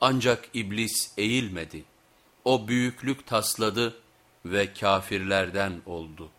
Ancak iblis eğilmedi. O büyüklük tasladı ve kafirlerden oldu.